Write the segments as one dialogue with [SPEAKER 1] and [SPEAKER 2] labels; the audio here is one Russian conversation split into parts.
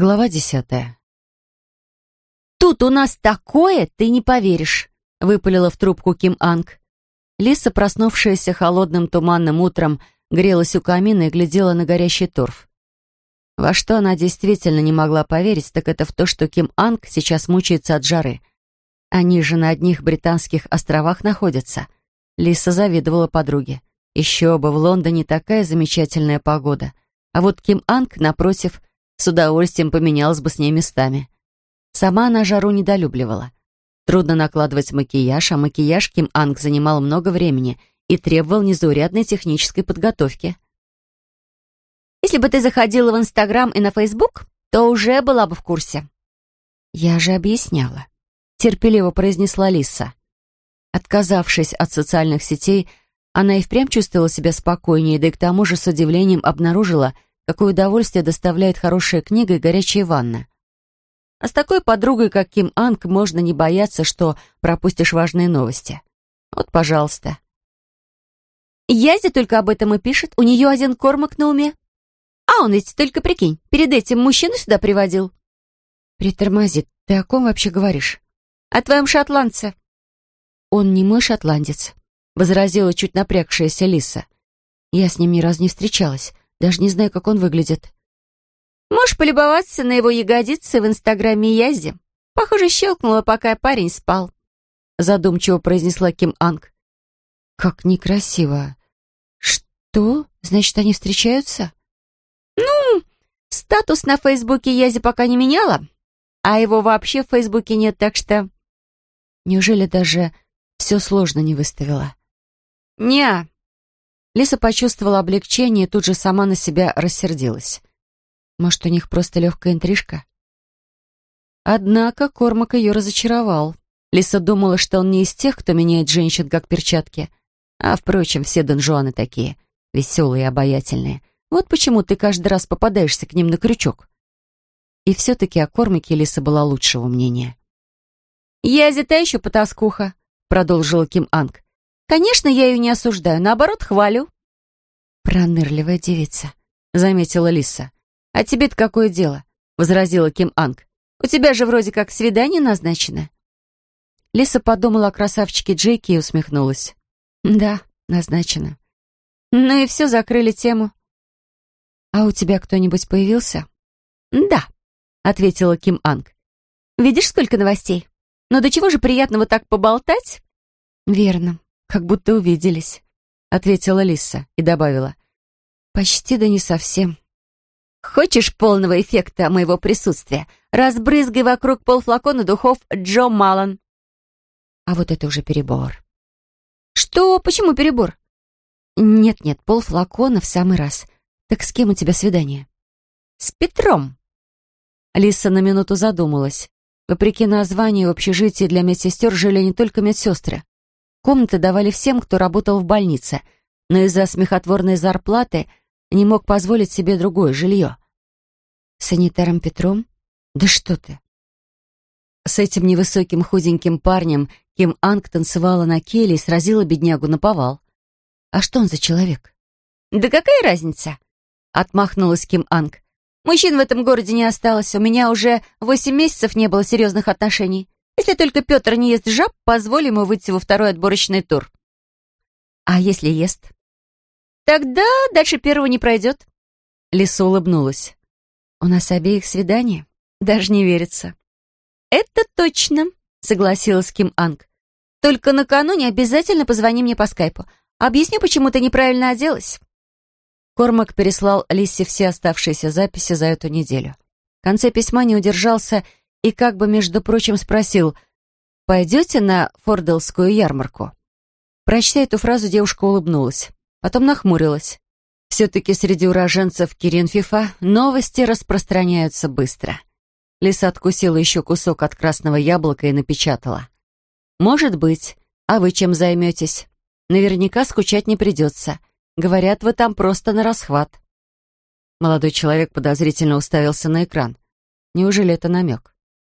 [SPEAKER 1] Глава десятая.
[SPEAKER 2] «Тут у нас такое, ты не поверишь», — выпалила в трубку Ким Анг. Лиса, проснувшаяся холодным туманным утром, грелась у камина и глядела на горящий торф. Во что она действительно не могла поверить, так это в то, что Ким Анг сейчас мучается от жары. Они же на одних британских островах находятся. Лиса завидовала подруге. Еще бы, в Лондоне такая замечательная погода. А вот Ким Анг, напротив, с удовольствием поменялась бы с ней местами. Сама она жару недолюбливала. Трудно накладывать макияж, а макияж Ким Анг занимал много времени и требовал незаурядной технической подготовки.
[SPEAKER 3] «Если бы ты заходила в Инстаграм и на Фейсбук, то уже была бы в курсе».
[SPEAKER 1] «Я же объясняла», — терпеливо произнесла Лиса. Отказавшись от социальных сетей, она и впрямь чувствовала себя спокойнее, да и к тому же с удивлением обнаружила — какое удовольствие доставляет хорошая книга и горячая ванна. А с такой подругой, как Ким Анг, можно не бояться, что пропустишь важные новости. Вот, пожалуйста.
[SPEAKER 3] Язи только об этом и пишет, у нее один кормак на уме. А он ведь, только прикинь, перед этим мужчину сюда приводил.
[SPEAKER 1] Притормози, ты о ком вообще говоришь?
[SPEAKER 3] О твоем шотландце.
[SPEAKER 1] Он не мой шотландец, возразила чуть напрягшаяся Лиса. Я с ним ни разу не встречалась. Даже не знаю, как он выглядит.
[SPEAKER 3] Можешь полюбоваться на его ягодицы в инстаграме Язи. Похоже, щелкнула, пока парень спал.
[SPEAKER 1] Задумчиво произнесла Ким Анг. Как некрасиво. Что? Значит, они встречаются?
[SPEAKER 3] Ну, статус на Фейсбуке Язи пока не меняла, а его вообще в Фейсбуке нет, так что...
[SPEAKER 1] Неужели даже все сложно не выставила?
[SPEAKER 3] Не,
[SPEAKER 1] Лиса почувствовала облегчение и тут же сама на себя рассердилась. Может, у них просто легкая интрижка? Однако Кормак ее разочаровал. Лиса думала, что он не из тех, кто меняет женщин как перчатки. А, впрочем, все донжуаны такие, веселые и обаятельные. Вот почему ты каждый раз попадаешься к ним на крючок. И все-таки о Кормаке Лиса была лучшего мнения.
[SPEAKER 3] «Я та еще потаскуха», — продолжила Ким Анг. Конечно, я ее не осуждаю, наоборот, хвалю.
[SPEAKER 1] Пронырливая девица, заметила Лиса. А тебе-то какое дело? возразила Ким Анг. У тебя же вроде как свидание назначено. Лиса подумала о красавчике Джейке и усмехнулась. Да, назначено. Ну и все, закрыли тему. А у тебя кто-нибудь появился?
[SPEAKER 3] Да, ответила Ким Анг. Видишь, сколько новостей? Но до чего же приятно вот так поболтать?
[SPEAKER 1] Верно как будто увиделись», — ответила Лиса и добавила. «Почти да не совсем».
[SPEAKER 3] «Хочешь полного эффекта моего присутствия? Разбрызгай вокруг полфлакона духов Джо Маллан».
[SPEAKER 1] А вот это уже перебор.
[SPEAKER 3] «Что? Почему перебор?»
[SPEAKER 1] «Нет-нет, полфлакона в самый раз. Так с кем у тебя свидание?»
[SPEAKER 3] «С Петром».
[SPEAKER 1] Лиса на минуту задумалась. Вопреки названию, в общежитии для медсестер жили не только медсестры. Комнаты давали всем, кто работал в больнице, но из-за смехотворной зарплаты не мог позволить себе другое жилье. Санитаром Петром? Да что ты! С этим невысоким худеньким парнем Ким Анг танцевала на келе и сразила беднягу на повал. А что он за человек?
[SPEAKER 3] «Да какая разница?» — отмахнулась Ким Анг. «Мужчин в этом городе не осталось. У меня уже восемь месяцев не было серьезных отношений. Если только Петр не ест жаб, позволим ему выйти во второй отборочный тур.
[SPEAKER 1] А если ест?
[SPEAKER 3] Тогда дальше первого не пройдет.
[SPEAKER 1] Лиса улыбнулась. У нас обеих свидание? Даже не верится.
[SPEAKER 3] Это точно, согласилась Ким Анг. Только накануне обязательно позвони мне по скайпу. Объясню, почему ты неправильно оделась.
[SPEAKER 1] Кормак переслал Лисе все оставшиеся записи за эту неделю. В конце письма не удержался и как бы, между прочим, спросил «Пойдете на Фордалскую ярмарку?» Прочтя эту фразу, девушка улыбнулась, потом нахмурилась. Все-таки среди уроженцев Киринфифа новости распространяются быстро. Лиса откусила еще кусок от красного яблока и напечатала. «Может быть. А вы чем займетесь? Наверняка скучать не придется. Говорят, вы там просто на расхват». Молодой человек подозрительно уставился на экран. Неужели это намек?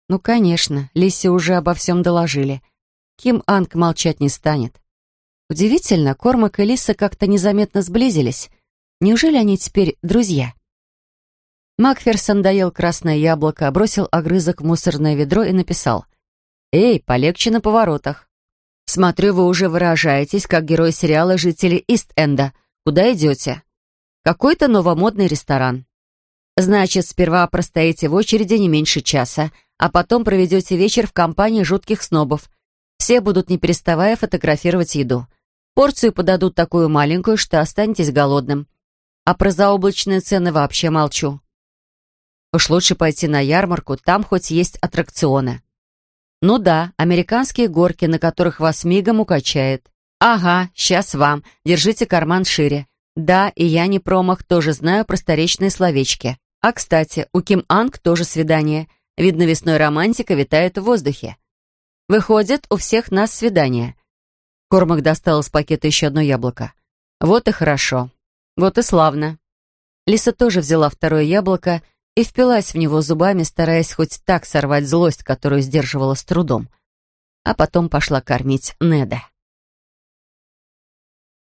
[SPEAKER 1] Ну, конечно, Лисе уже обо всем доложили. Ким Анг молчать не станет. Удивительно, Кормак и Лиса как-то незаметно сблизились. Неужели они теперь друзья?
[SPEAKER 2] Макферсон доел красное яблоко, бросил огрызок в мусорное ведро и написал «Эй, полегче на поворотах». «Смотрю, вы уже выражаетесь, как герой сериала «Жители Ист-Энда». Куда идете?» «Какой-то новомодный ресторан». «Значит, сперва простоите в очереди не меньше часа, а потом проведете вечер в компании жутких снобов. Все будут, не переставая, фотографировать еду. Порцию подадут такую маленькую, что останетесь голодным. А про заоблачные цены вообще молчу. Уж лучше пойти на ярмарку, там хоть есть аттракционы. Ну да, американские горки, на которых вас мигом укачает. Ага, сейчас вам, держите карман шире. Да, и я не промах, тоже знаю просторечные словечки. А, кстати, у Ким Анг тоже свидание. Видно, весной романтика витает в воздухе. Выходит, у всех нас свидание. Кормак достал из пакета еще одно яблоко. Вот и хорошо. Вот и славно. Лиса тоже взяла второе яблоко и впилась в него зубами, стараясь хоть так сорвать злость, которую сдерживала с трудом. А потом пошла кормить Неда.